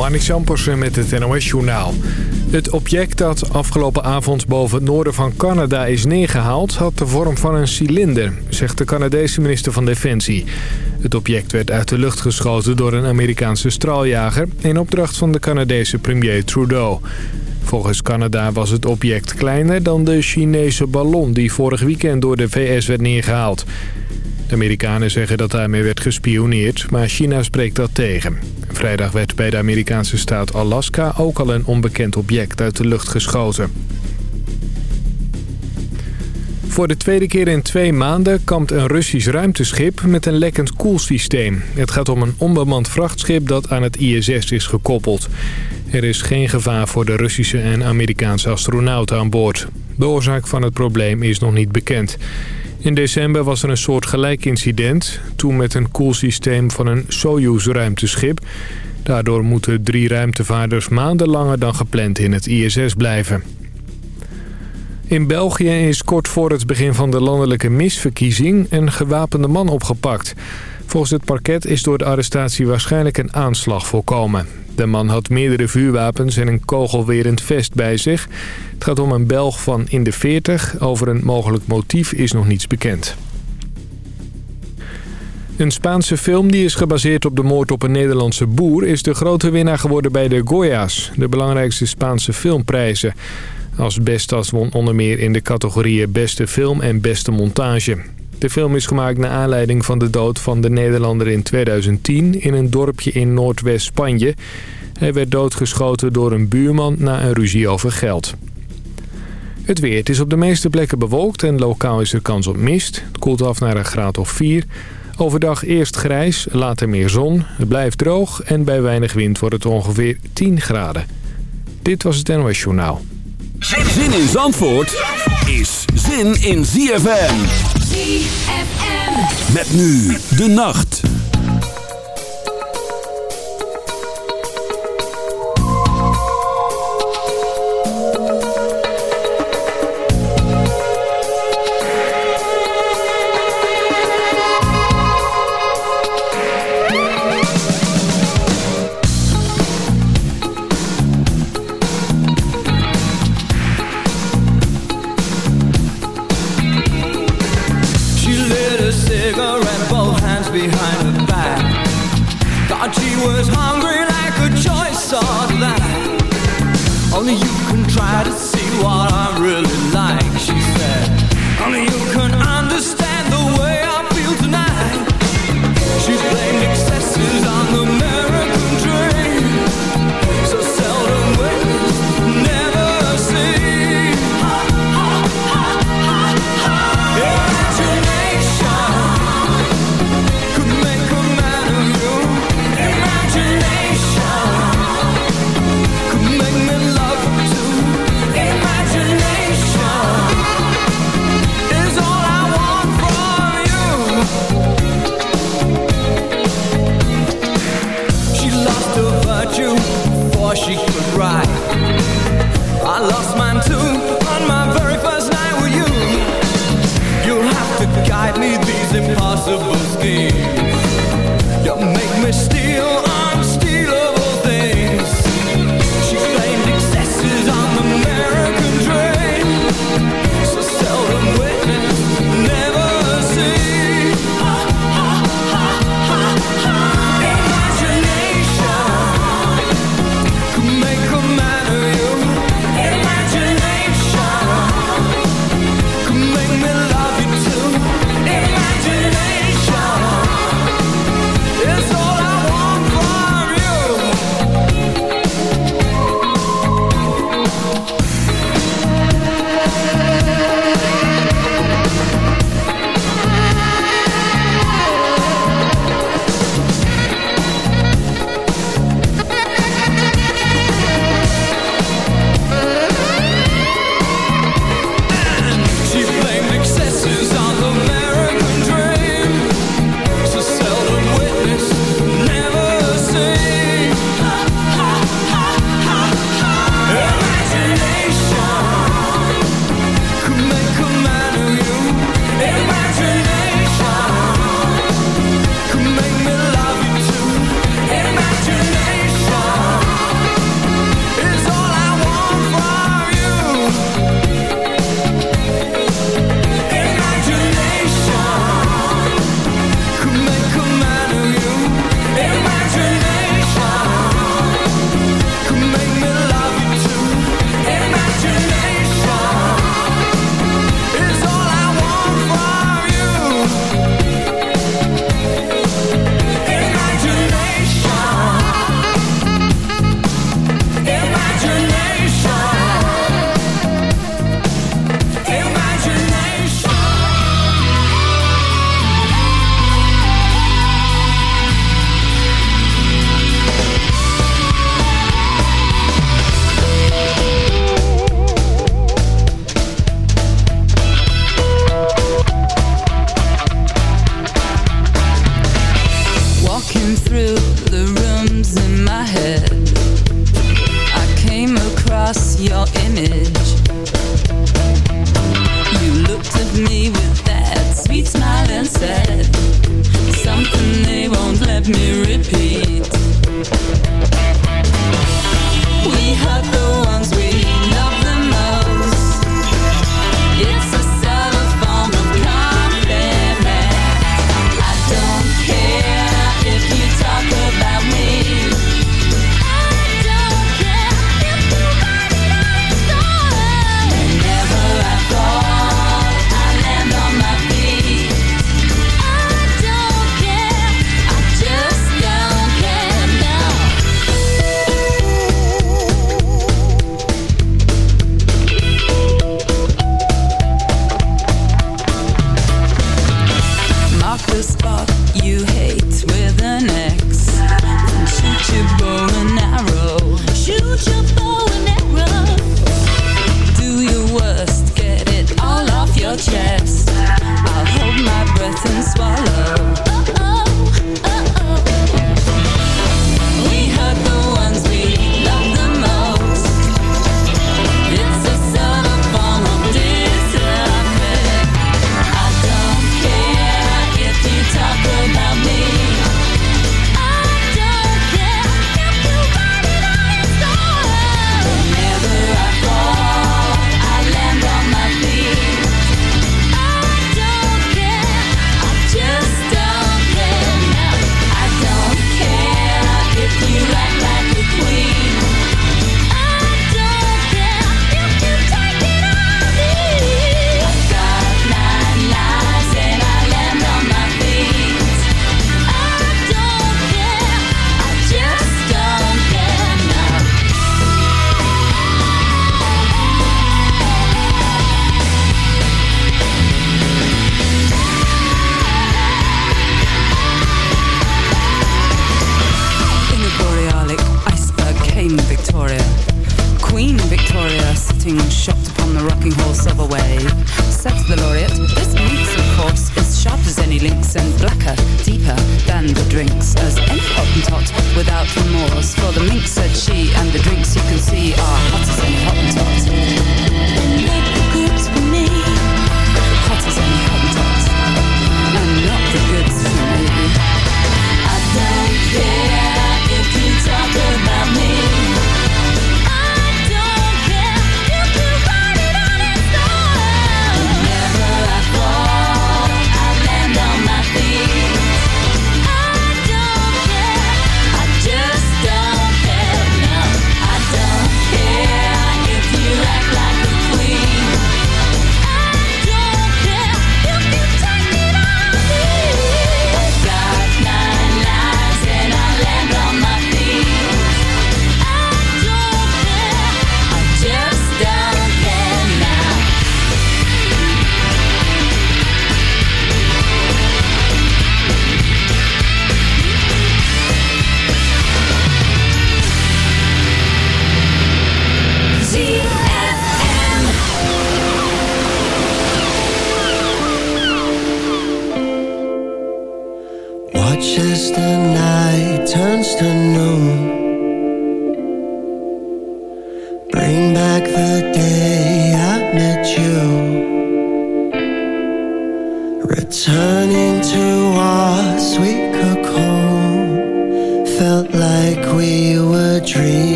Marnik Sampersen met het NOS-journaal. Het object dat afgelopen avond boven het noorden van Canada is neergehaald... had de vorm van een cilinder, zegt de Canadese minister van Defensie. Het object werd uit de lucht geschoten door een Amerikaanse straaljager... in opdracht van de Canadese premier Trudeau. Volgens Canada was het object kleiner dan de Chinese ballon... die vorig weekend door de VS werd neergehaald. De Amerikanen zeggen dat daarmee werd gespioneerd, maar China spreekt dat tegen. Vrijdag werd bij de Amerikaanse staat Alaska ook al een onbekend object uit de lucht geschoten. Voor de tweede keer in twee maanden kampt een Russisch ruimteschip met een lekkend koelsysteem. Het gaat om een onbemand vrachtschip dat aan het ISS is gekoppeld. Er is geen gevaar voor de Russische en Amerikaanse astronauten aan boord. De oorzaak van het probleem is nog niet bekend. In december was er een soort gelijk incident. Toen met een koelsysteem van een Soyuz-ruimteschip. Daardoor moeten drie ruimtevaarders maanden langer dan gepland in het ISS blijven. In België is kort voor het begin van de landelijke misverkiezing een gewapende man opgepakt. Volgens het parket is door de arrestatie waarschijnlijk een aanslag voorkomen. De man had meerdere vuurwapens en een kogelwerend vest bij zich. Het gaat om een Belg van in de 40. Over een mogelijk motief is nog niets bekend. Een Spaanse film die is gebaseerd op de moord op een Nederlandse boer... is de grote winnaar geworden bij de Goya's, de belangrijkste Spaanse filmprijzen. Als bestas won onder meer in de categorieën beste film en beste montage. De film is gemaakt naar aanleiding van de dood van de Nederlander in 2010 in een dorpje in Noordwest-Spanje. Hij werd doodgeschoten door een buurman na een ruzie over geld. Het weer. Het is op de meeste plekken bewolkt en lokaal is er kans op mist. Het koelt af naar een graad of 4. Overdag eerst grijs, later meer zon. Het blijft droog en bij weinig wind wordt het ongeveer 10 graden. Dit was het NOS Journaal. Zin in Zandvoort is zin in ZFM. Met nu de nacht.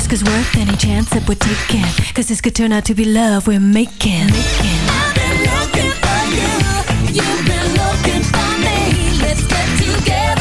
risk is worth any chance that we're taking. Cause this could turn out to be love we're making, making. I've been looking for you. You've been looking for me. Let's get together.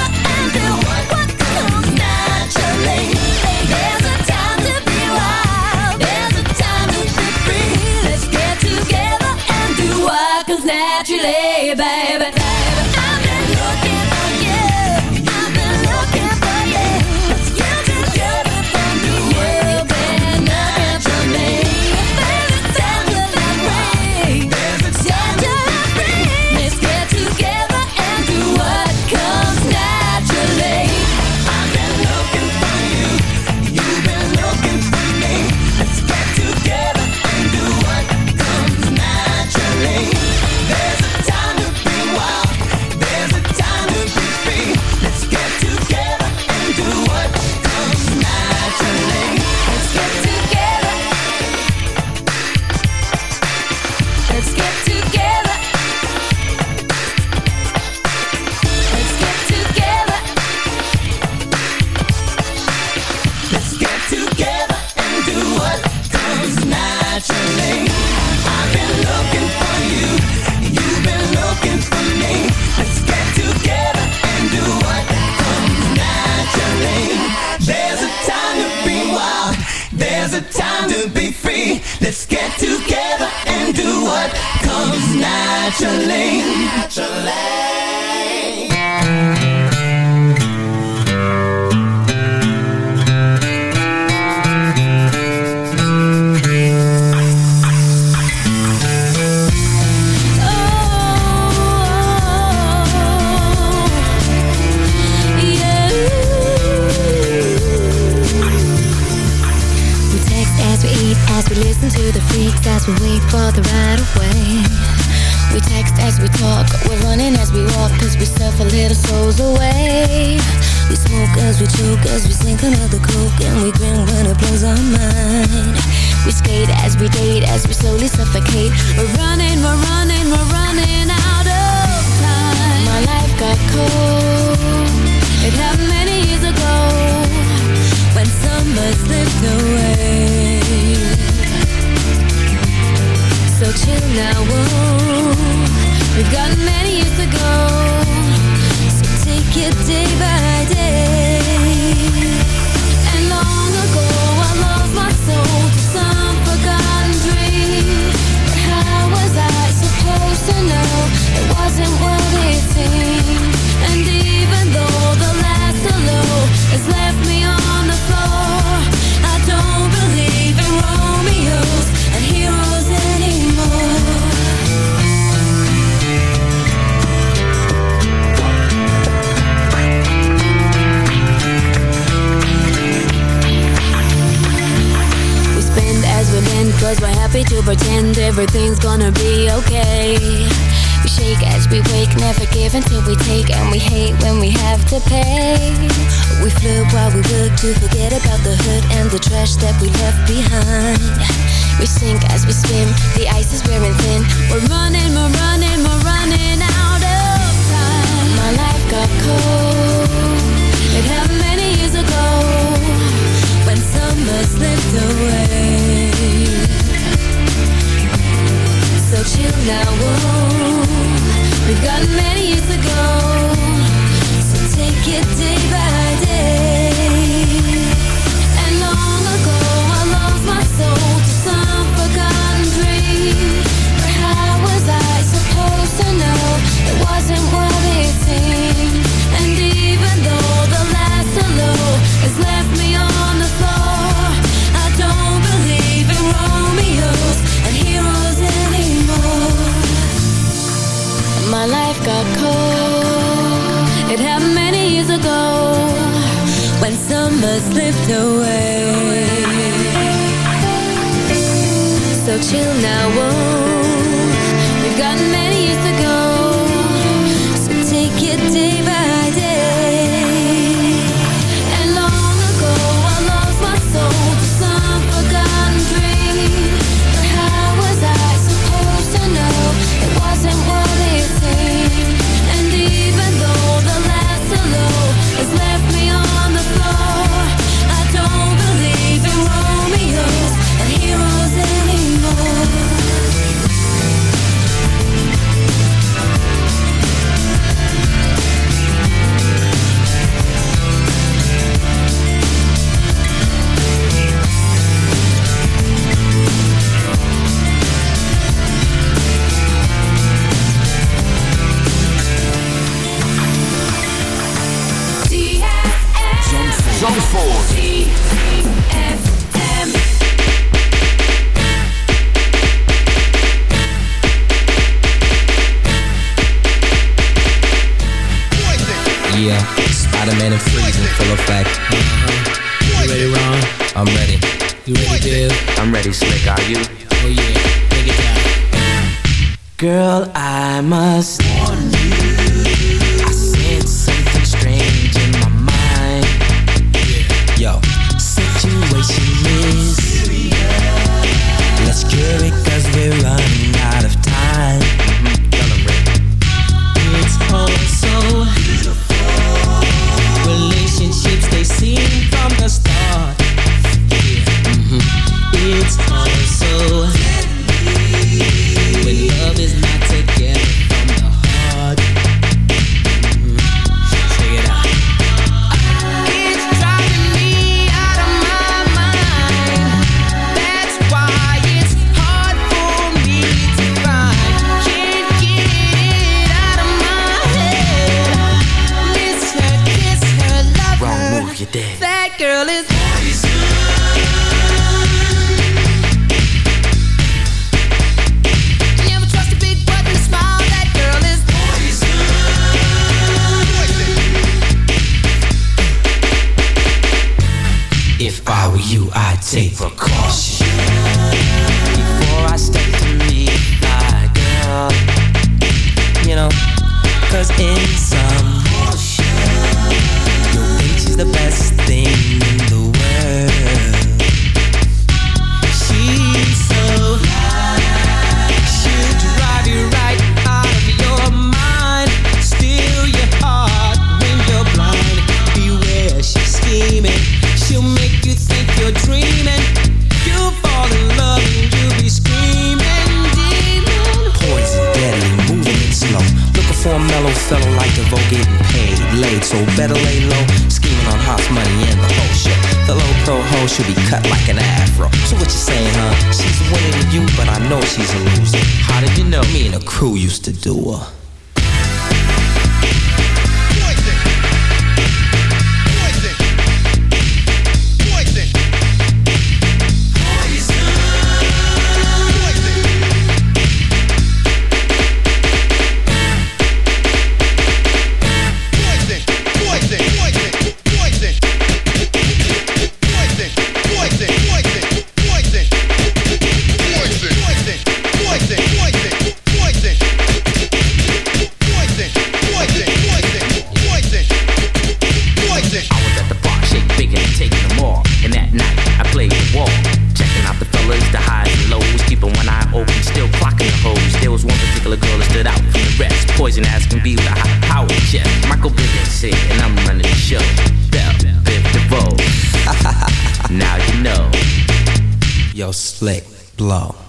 Yo, slick, blow.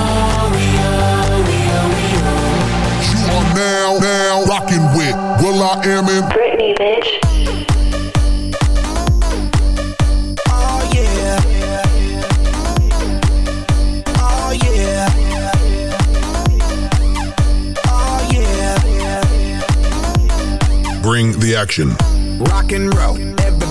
now rocking with will.i.am in Britney, bitch. Oh yeah. Oh yeah. Oh yeah. Bring the action. Rock and roll.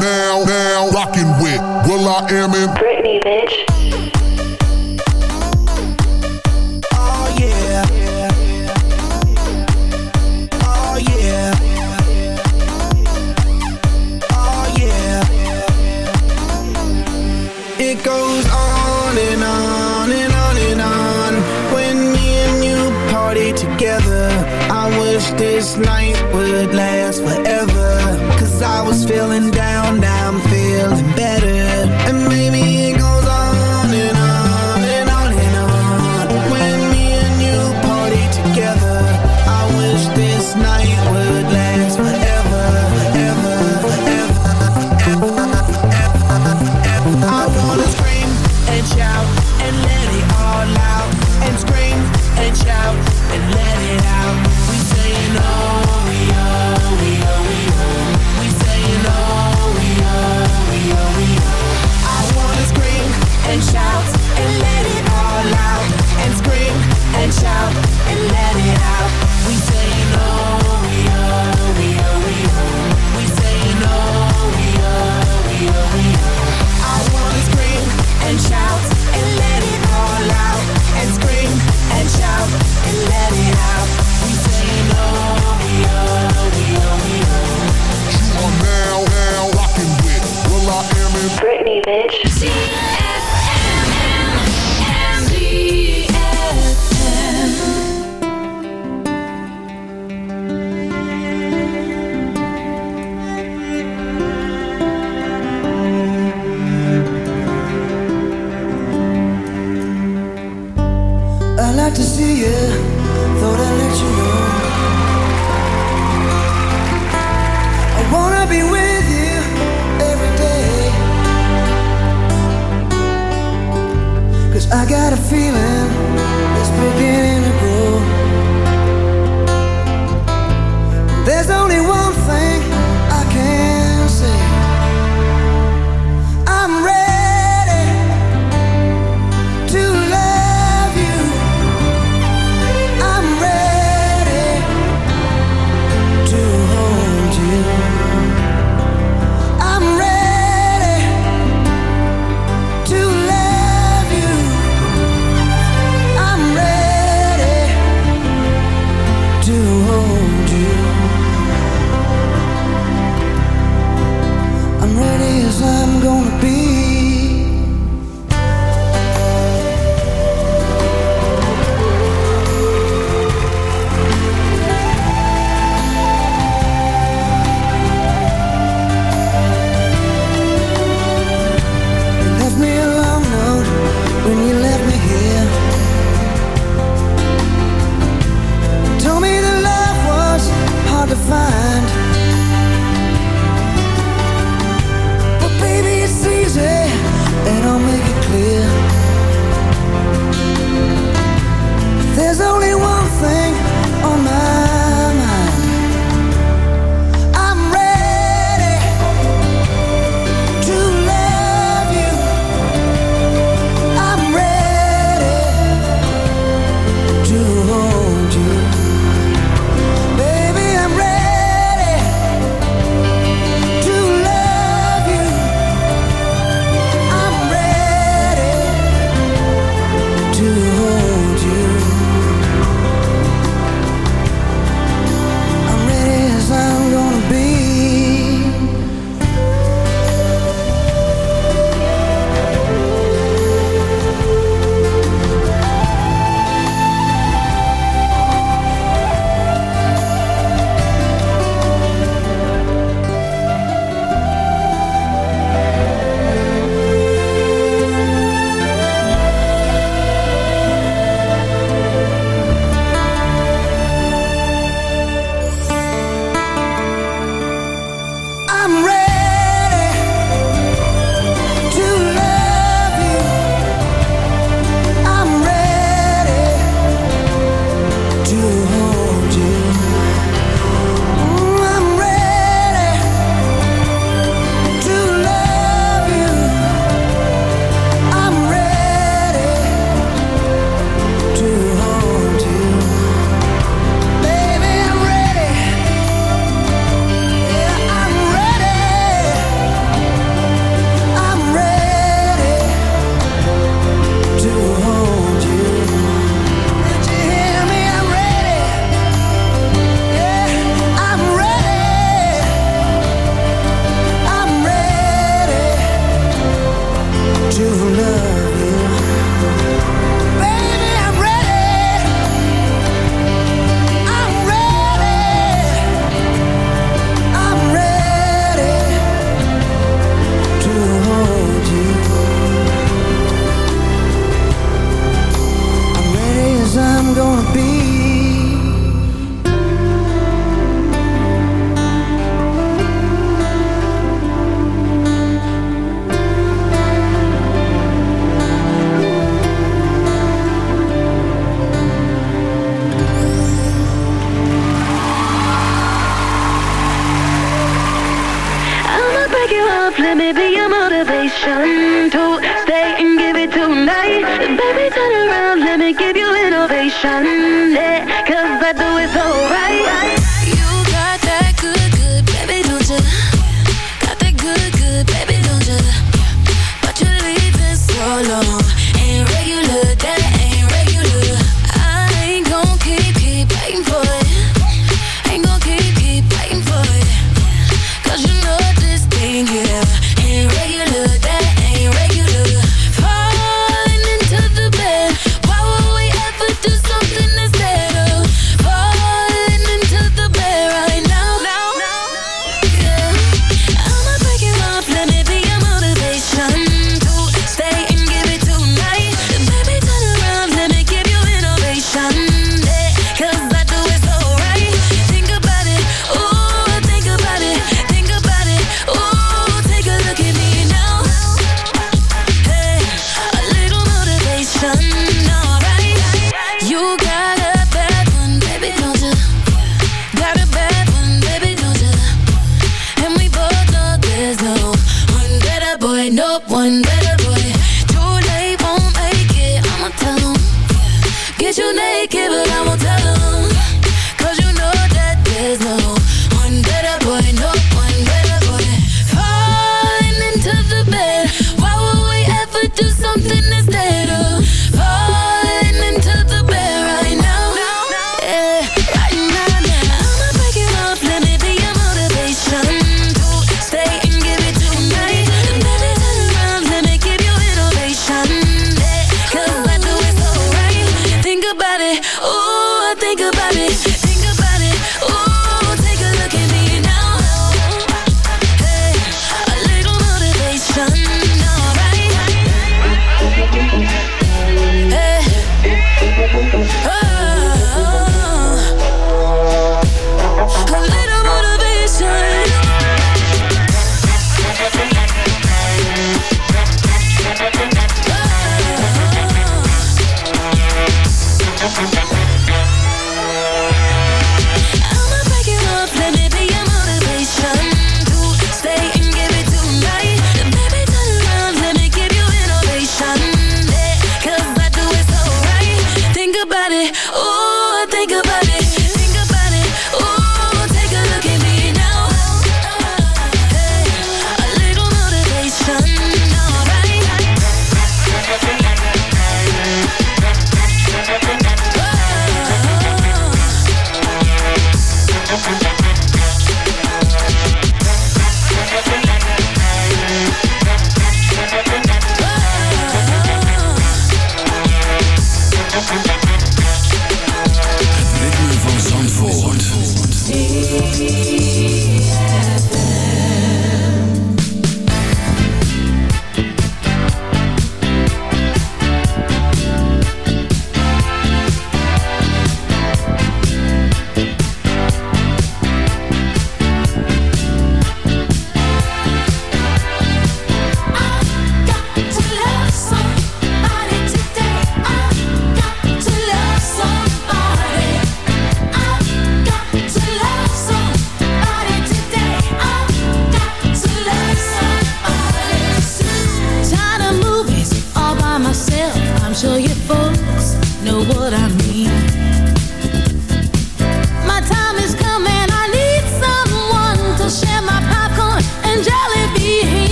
Now, now rocking with will.i.am in Britney, bitch. Oh yeah. Oh, yeah. Oh yeah. Oh Let me be your motivation to stay and give it tonight. Baby, turn around, let me give you innovation. Yeah, cause I do it so